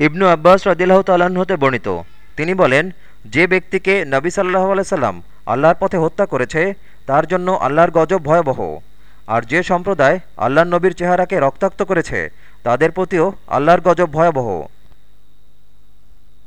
ইবনু আব্বাস রদিল্লাহ তাল্লাহ্ন হতে বর্ণিত। তিনি বলেন, যে ব্যক্তিকে নবী সাল্লাহ আলাইসাল্লাম আল্লাহর পথে হত্যা করেছে, তার জন্য আল্লাহর গজব ভয়াবহ। আর যে সম্প্রদায় আল্লাহ নবীর চেহারাকে রক্তাক্ত করেছে, তাদের প্রতিও আল্লাহর গজব ভয়াবহ।